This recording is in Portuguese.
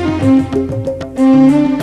Música